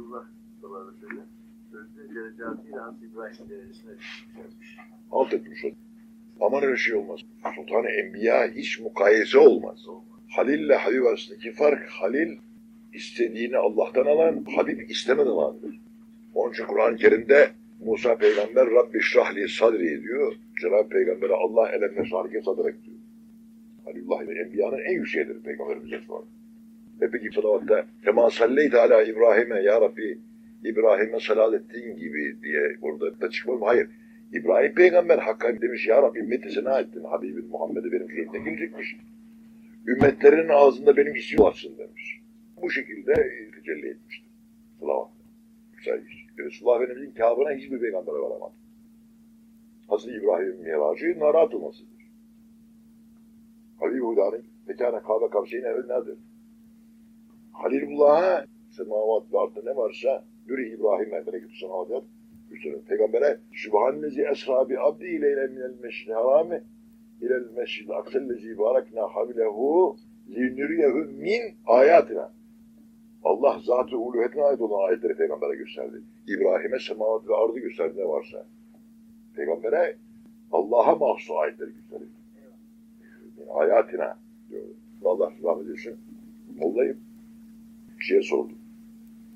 Resulullah sallallahu aleyhi ve sellem sözde derecatıyla Hazreti İbrahim derecesine yükselmiş. Alt etmiş o. Aman öyle şey olmaz. Sultan-ı Enbiya hiç mukayese olmaz. Halil ile Habib arasındaki fark, Halil istediğini Allah'tan alan, Habib istemeden alandır. Onun için Kur'an-ı Kerim'de Musa peygamber Rabbi şrahli sadri diyor. Cenab-ı Peygamber'e Allah elemme şarike sadrek diyor. Halilullah ve Enbiya'nın en yükseğidir Peygamberimize sonra. Peki salavatta Kema salleyte ala İbrahim'e ya Rabbi İbrahim'e salat ettiğin gibi diye burada da çıkmam. Hayır. İbrahim peygamber hakikaten demiş ya Rabbi ümmeti sana ettin. Habibin Muhammed'e benim üzerine gelecekmiş. Ümmetlerin ağzında benim ismim varsın demiş. Bu şekilde tecelli etmiştir. Salavat. Resulullah Efendimiz'in kâbına hiçbir peygambere varamadı. Hazreti İbrahim'in miracı narat olmasıdır. Habib Huda'nın tekâne kâbe kavşeyin evvel nedir? Halilullah'a semavat ve ardı ne varsa Nuri İbrahim'e melekut semavat Üstelik Peygamber'e Sübhanellezi esra bi abdi ile minel meşri harami ilel mescid aksellezi barakna havlehu linuriyehu min ayatina. Allah zatı uluhiyetine ait olan ayetleri Peygamber'e gösterdi. İbrahim'e semavat ve ardı gösterdi ne varsa. Peygamber'e Allah'a mahsus ayetleri gösterdi. Ayatina diyor. Allah rahmet eylesin. Molla'yı bir şeye sordum.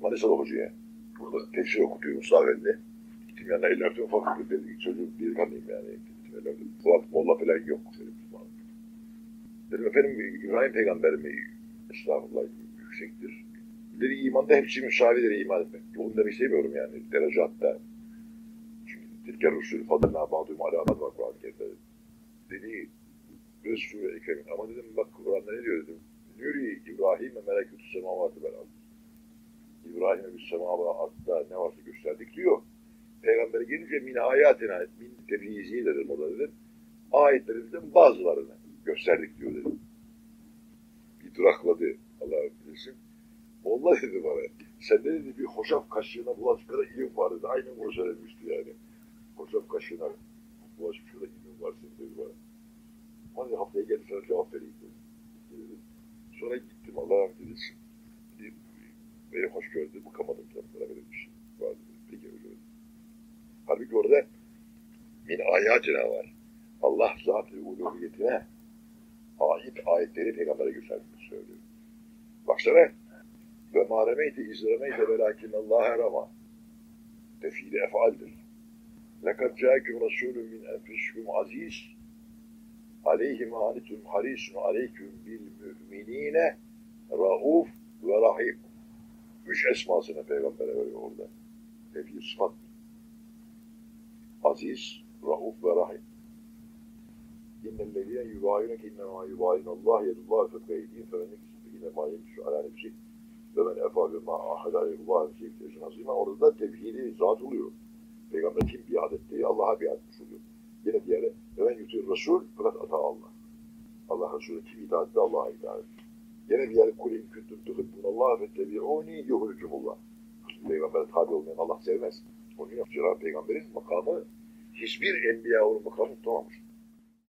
Manisa'da hocaya. Burada tefsir okutuyor Mustafa Efendi. Gittim yanına eller öptüm. Ufak bir ilk çocuk bir kanıyım yani. Gittim eller öptüm. Molla falan yok. Dedim, dedim efendim İbrahim peygamber mi? Estağfurullah yüksektir. Dedi imanda hepsi müsavidir iman etmek. Bunu demek istemiyorum yani derecatta. Çünkü tilker rusul fadına ba'dum alamat var Kur'an-ı Kerim'de. Dedi Resul-i Ekrem'in ama dedim bak Kur'an'da ne diyor dedim. Nuri İbrahim'e melekütü semavatı beraber. İbrahim'e bir semavatda ne varsa gösterdik diyor. Peygamber'e gelince min ayatına, min tebliğizi dedim o da dedim. Ayetlerimizden bazılarını gösterdik diyor dedim. Bir durakladı Allah bilirsin. Allah dedi bana, sende dedi bir hoşaf kaşığına bulaşık kadar ilim var dedi. Aynen bunu söylemişti yani. Hoşaf kaşığına bulaşık kadar ilim var senin dedi bana. Hadi haftaya gel sana cevap vereyim dedi. Sonra gittim Allah rahmet. Beni hoş gördü, bıkamadım kendime böyle bir şey. Vardı. Peki öyle öyle. Halbuki orada min ayatına var. Allah zat-ı uluhiyetine ait ayetleri peygambere gösterdiğini söylüyor. Baksana ve ma remeyte izremeyte velakin Allah'a rama tefili efaldir. Lekad câeküm rasûlün min enfüsüküm aziz aleyhi manitum harisun aleyküm bil müminine rauf ve rahim. Üç esmasını peygambere veriyor orada. Bir sıfat. Aziz, rauf ve rahim. İnnellezine yubayineke innemâ yubayin Allah yedullah fekveydin femennek yine mayin şu ala nefsi ve men efa ve ma ahada yedullah fekveydin azime. Orada da tevhidi zat oluyor. Peygamber kim biat etti? Allah'a biat etmiş oluyor. Yine diğeri ve men yutur Resul fakat ata Allah. Allah Resulü kim itaat etti? Allah'a itaat etti. Yine bir yer kul in kuntum tuhibbunallah fettebi'uni yuhrikumullah. Peygamber'e tabi olmayan Allah sevmez. Onun için Cenab-ı Peygamber'in makamı hiçbir enbiya onun makamı tutamamıştır.